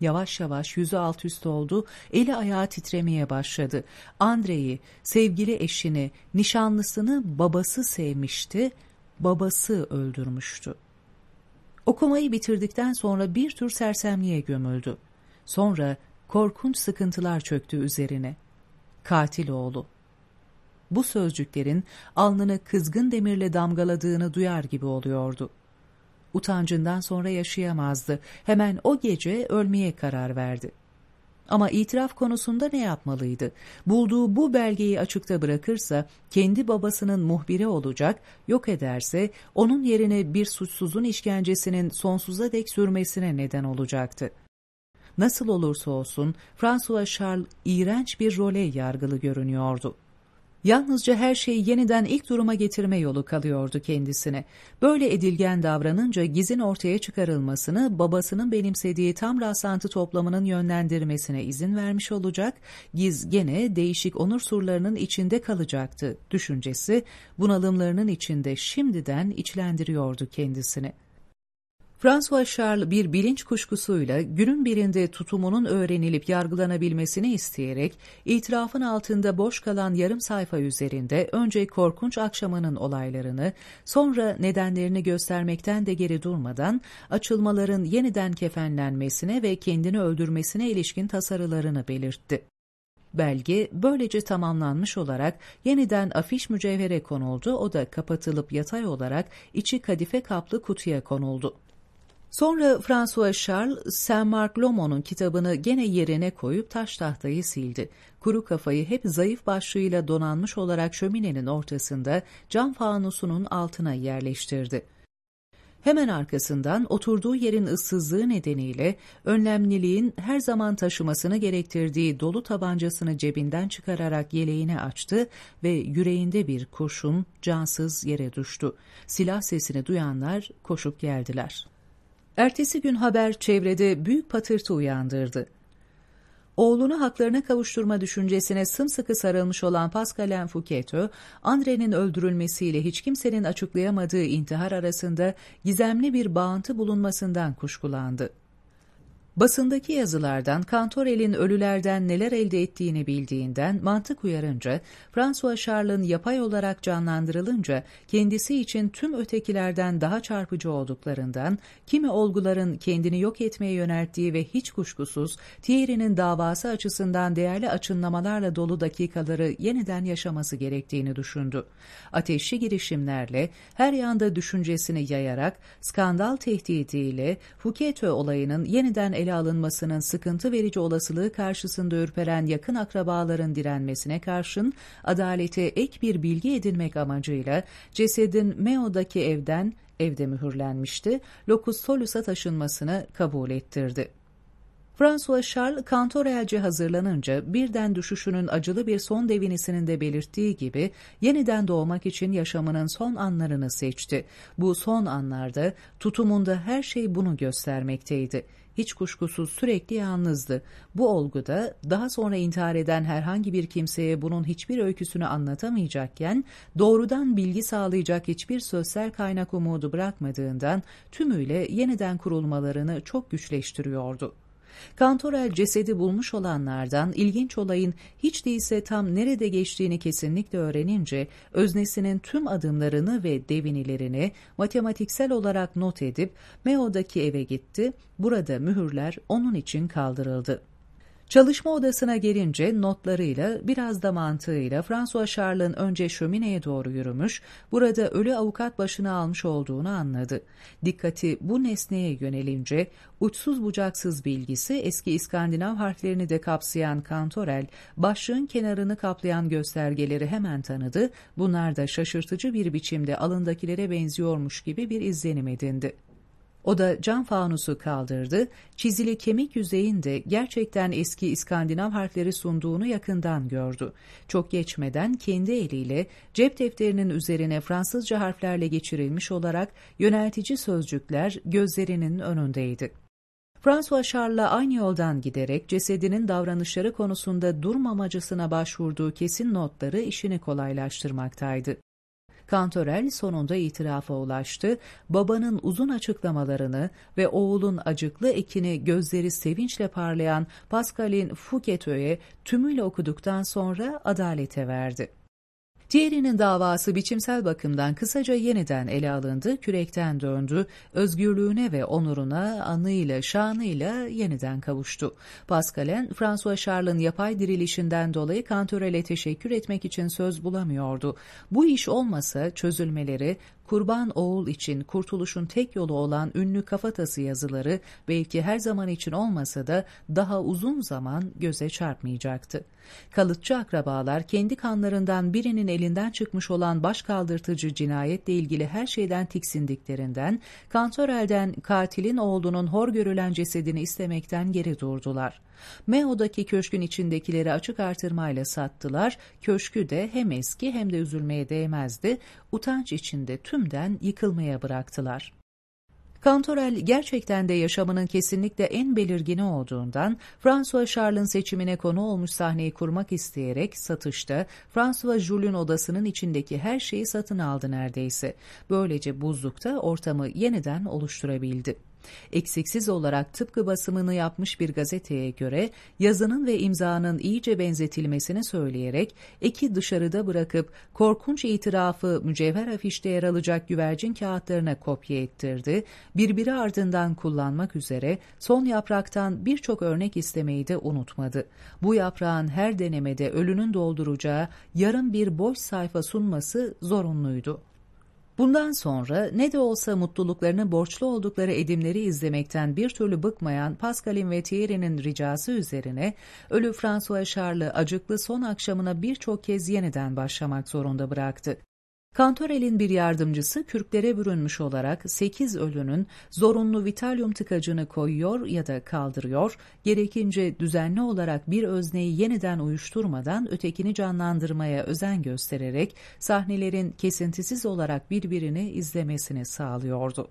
Yavaş yavaş yüzü alt üst oldu, eli ayağı titremeye başladı. Andre'yi, sevgili eşini, nişanlısını babası sevmişti, babası öldürmüştü. Okumayı bitirdikten sonra bir tür sersemliğe gömüldü. Sonra korkunç sıkıntılar çöktü üzerine. Katil oğlu. Bu sözcüklerin alnını kızgın demirle damgaladığını duyar gibi oluyordu. Utancından sonra yaşayamazdı. Hemen o gece ölmeye karar verdi. Ama itiraf konusunda ne yapmalıydı? Bulduğu bu belgeyi açıkta bırakırsa kendi babasının muhbiri olacak, yok ederse onun yerine bir suçsuzun işkencesinin sonsuza dek sürmesine neden olacaktı. Nasıl olursa olsun François Charles iğrenç bir role yargılı görünüyordu. Yalnızca her şeyi yeniden ilk duruma getirme yolu kalıyordu kendisine. Böyle edilgen davranınca gizin ortaya çıkarılmasını babasının benimsediği tam rastlantı toplamının yönlendirmesine izin vermiş olacak, giz gene değişik onur surlarının içinde kalacaktı düşüncesi bunalımlarının içinde şimdiden içlendiriyordu kendisini. François Charles bir bilinç kuşkusuyla günün birinde tutumunun öğrenilip yargılanabilmesini isteyerek itirafın altında boş kalan yarım sayfa üzerinde önce korkunç akşamının olaylarını sonra nedenlerini göstermekten de geri durmadan açılmaların yeniden kefenlenmesine ve kendini öldürmesine ilişkin tasarılarını belirtti. Belge böylece tamamlanmış olarak yeniden afiş mücevhere konuldu, o da kapatılıp yatay olarak içi kadife kaplı kutuya konuldu. Sonra François Charles, Saint-Marc Lomon'un kitabını gene yerine koyup taş tahtayı sildi. Kuru kafayı hep zayıf başlığıyla donanmış olarak şöminenin ortasında cam fanusunun altına yerleştirdi. Hemen arkasından oturduğu yerin ıssızlığı nedeniyle önlemliliğin her zaman taşımasını gerektirdiği dolu tabancasını cebinden çıkararak yeleğini açtı ve yüreğinde bir kurşun cansız yere düştü. Silah sesini duyanlar koşup geldiler. Ertesi gün haber çevrede büyük patırtı uyandırdı. Oğlunu haklarına kavuşturma düşüncesine sımsıkı sarılmış olan Pascalin Fouquet'ö, Andre'nin öldürülmesiyle hiç kimsenin açıklayamadığı intihar arasında gizemli bir bağıntı bulunmasından kuşkulandı. Basındaki yazılardan Kantorel'in ölülerden neler elde ettiğini bildiğinden mantık uyarınca, François Charles'ın yapay olarak canlandırılınca kendisi için tüm ötekilerden daha çarpıcı olduklarından, kimi olguların kendini yok etmeye yönelttiği ve hiç kuşkusuz Thierry'nin davası açısından değerli açınlamalarla dolu dakikaları yeniden yaşaması gerektiğini düşündü. Ateşli girişimlerle, her yanda düşüncesini yayarak, skandal tehdidiyle Fouquet'ö olayının yeniden ele alınmasının sıkıntı verici olasılığı karşısında ürperen yakın akrabaların direnmesine karşın adalete ek bir bilgi edinmek amacıyla cesedin Meo'daki evden evde mühürlenmişti, Locus Solus'a taşınmasını kabul ettirdi. François Charles Kantorelce hazırlanınca birden düşüşünün acılı bir son devinisinin de belirttiği gibi yeniden doğmak için yaşamının son anlarını seçti. Bu son anlarda tutumunda her şey bunu göstermekteydi hiç kuşkusuz sürekli yalnızdı. Bu olguda daha sonra intihar eden herhangi bir kimseye bunun hiçbir öyküsünü anlatamayacakken doğrudan bilgi sağlayacak hiçbir sosyal kaynak umudu bırakmadığından tümüyle yeniden kurulmalarını çok güçleştiriyordu. Kantorel cesedi bulmuş olanlardan ilginç olayın hiç değilse tam nerede geçtiğini kesinlikle öğrenince öznesinin tüm adımlarını ve devinilerini matematiksel olarak not edip Meo'daki eve gitti. Burada mühürler onun için kaldırıldı. Çalışma odasına gelince notlarıyla biraz da mantığıyla François Charles'ın önce şömineye doğru yürümüş, burada ölü avukat başına almış olduğunu anladı. Dikkati bu nesneye yönelince uçsuz bucaksız bilgisi eski İskandinav harflerini de kapsayan Kantorel, başlığın kenarını kaplayan göstergeleri hemen tanıdı, bunlar da şaşırtıcı bir biçimde alındakilere benziyormuş gibi bir izlenim edindi. O da cam fanusu kaldırdı, çizili kemik yüzeyinde gerçekten eski İskandinav harfleri sunduğunu yakından gördü. Çok geçmeden kendi eliyle cep defterinin üzerine Fransızca harflerle geçirilmiş olarak yöneltici sözcükler gözlerinin önündeydi. François Charles'la aynı yoldan giderek cesedinin davranışları konusunda durmamacısına başvurduğu kesin notları işini kolaylaştırmaktaydı. Kantorel sonunda itirafa ulaştı. Babanın uzun açıklamalarını ve oğulun acıklı ekini gözleri sevinçle parlayan Pascal'in Fouquet'e tümüyle okuduktan sonra adalete verdi. Thierry'nin davası biçimsel bakımdan kısaca yeniden ele alındı, kürekten döndü, özgürlüğüne ve onuruna, anıyla, şanıyla yeniden kavuştu. Pascal'en, François Charles'ın yapay dirilişinden dolayı Kantorel'e teşekkür etmek için söz bulamıyordu. Bu iş olmasa çözülmeleri, Kurban Oğul için kurtuluşun tek yolu olan ünlü kafatası yazıları belki her zaman için olmasa da daha uzun zaman göze çarpmayacaktı. Kalıtçı akrabalar kendi kanlarından birinin elinden çıkmış olan baş kaldırtıcı cinayetle ilgili her şeyden tiksindiklerinden, Kantorel'den katilin oğlunun hor görülen cesedini istemekten geri durdular. Meo'daki köşkün içindekileri açık artırmayla sattılar, köşkü de hem eski hem de üzülmeye değmezdi, utanç içinde tümden yıkılmaya bıraktılar. Kantorel gerçekten de yaşamının kesinlikle en belirgini olduğundan François Charles'ın seçimine konu olmuş sahneyi kurmak isteyerek satışta François Jules'un odasının içindeki her şeyi satın aldı neredeyse. Böylece buzlukta ortamı yeniden oluşturabildi. Eksiksiz olarak tıpkı basımını yapmış bir gazeteye göre yazının ve imzanın iyice benzetilmesini söyleyerek eki dışarıda bırakıp korkunç itirafı mücevher afişte yer alacak güvercin kağıtlarına kopya ettirdi, birbiri ardından kullanmak üzere son yapraktan birçok örnek istemeyi de unutmadı. Bu yaprağın her denemede ölünün dolduracağı yarım bir boş sayfa sunması zorunluydu. Bundan sonra ne de olsa mutluluklarını borçlu oldukları edimleri izlemekten bir türlü bıkmayan Pascal'in ve Thierry'nin ricası üzerine ölü François Charles'ı acıklı son akşamına birçok kez yeniden başlamak zorunda bıraktı. Kantorel'in bir yardımcısı kürklere bürünmüş olarak 8 ölünün zorunlu vitalyum tıkacını koyuyor ya da kaldırıyor, gerekince düzenli olarak bir özneyi yeniden uyuşturmadan ötekini canlandırmaya özen göstererek sahnelerin kesintisiz olarak birbirini izlemesini sağlıyordu.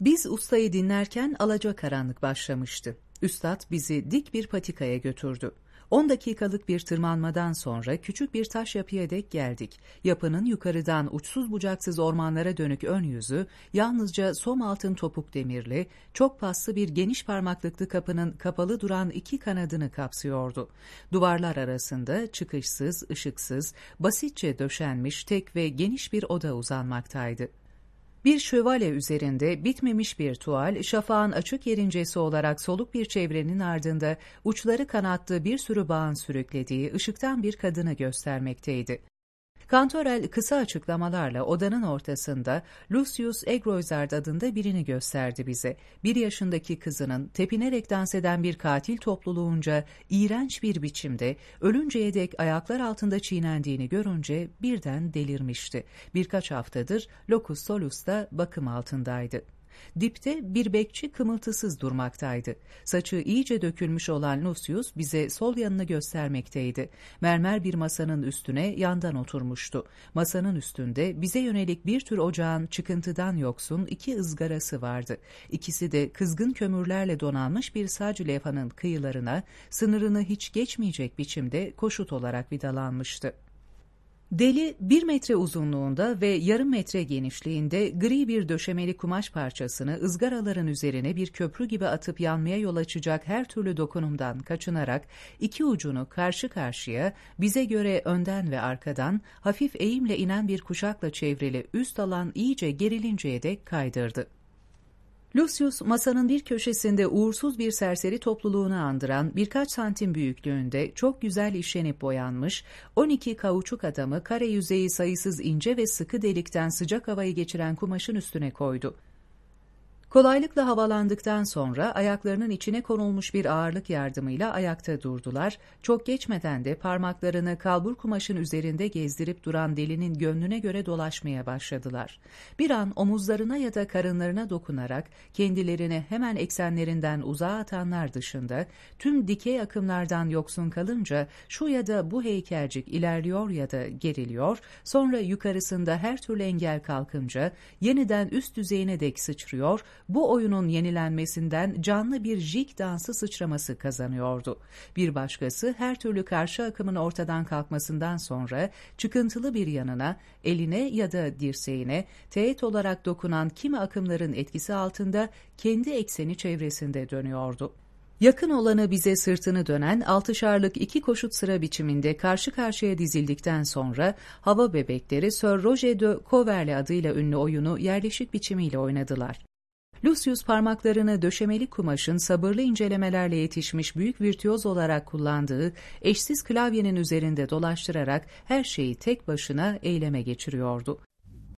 Biz ustayı dinlerken alacakaranlık başlamıştı. Üstad bizi dik bir patikaya götürdü. 10 dakikalık bir tırmanmadan sonra küçük bir taş yapıya dek geldik. Yapının yukarıdan uçsuz bucaksız ormanlara dönük ön yüzü yalnızca som altın topuk demirli, çok paslı bir geniş parmaklıklı kapının kapalı duran iki kanadını kapsıyordu. Duvarlar arasında çıkışsız, ışıksız, basitçe döşenmiş tek ve geniş bir oda uzanmaktaydı. Bir şövalye üzerinde bitmemiş bir tuval, şafağın açık yerincesi olarak soluk bir çevrenin ardında uçları kanatlı bir sürü bağın sürüklediği ışıktan bir kadını göstermekteydi. Kantorel kısa açıklamalarla odanın ortasında Lucius Egroizard adında birini gösterdi bize. Bir yaşındaki kızının tepinerek dans eden bir katil topluluğunca iğrenç bir biçimde ölünceye dek ayaklar altında çiğnendiğini görünce birden delirmişti. Birkaç haftadır Locus Solus'ta bakım altındaydı. Dipte bir bekçi kımıltısız durmaktaydı. Saçı iyice dökülmüş olan Lucius bize sol yanını göstermekteydi. Mermer bir masanın üstüne yandan oturmuştu. Masanın üstünde bize yönelik bir tür ocağın çıkıntıdan yoksun iki ızgarası vardı. İkisi de kızgın kömürlerle donanmış bir sac levhanın kıyılarına sınırını hiç geçmeyecek biçimde koşut olarak vidalanmıştı. Deli bir metre uzunluğunda ve yarım metre genişliğinde gri bir döşemeli kumaş parçasını ızgaraların üzerine bir köprü gibi atıp yanmaya yol açacak her türlü dokunumdan kaçınarak iki ucunu karşı karşıya bize göre önden ve arkadan hafif eğimle inen bir kuşakla çevrili üst alan iyice gerilinceye dek kaydırdı. Lucius masanın bir köşesinde uğursuz bir serseri topluluğunu andıran birkaç santim büyüklüğünde çok güzel işlenip boyanmış 12 kauçuk adamı kare yüzeyi sayısız ince ve sıkı delikten sıcak havayı geçiren kumaşın üstüne koydu. Kolaylıkla havalandıktan sonra ayaklarının içine konulmuş bir ağırlık yardımıyla ayakta durdular. Çok geçmeden de parmaklarını kalbur kumaşın üzerinde gezdirip duran delinin gönlüne göre dolaşmaya başladılar. Bir an omuzlarına ya da karınlarına dokunarak kendilerini hemen eksenlerinden uzağa atanlar dışında tüm dikey akımlardan yoksun kalınca şu ya da bu heykelcik ilerliyor ya da geriliyor, sonra yukarısında her türlü engel kalkınca yeniden üst düzeyine dek sıçrıyor, bu oyunun yenilenmesinden canlı bir jig dansı sıçraması kazanıyordu. Bir başkası her türlü karşı akımın ortadan kalkmasından sonra çıkıntılı bir yanına, eline ya da dirseğine teğet olarak dokunan kimi akımların etkisi altında kendi ekseni çevresinde dönüyordu. Yakın olanı bize sırtını dönen altışarlık iki koşut sıra biçiminde karşı karşıya dizildikten sonra hava bebekleri Sir Roger de Coverley adıyla ünlü oyunu yerleşik biçimiyle oynadılar. Lucius parmaklarını döşemeli kumaşın sabırlı incelemelerle yetişmiş büyük virtüoz olarak kullandığı eşsiz klavyenin üzerinde dolaştırarak her şeyi tek başına eyleme geçiriyordu.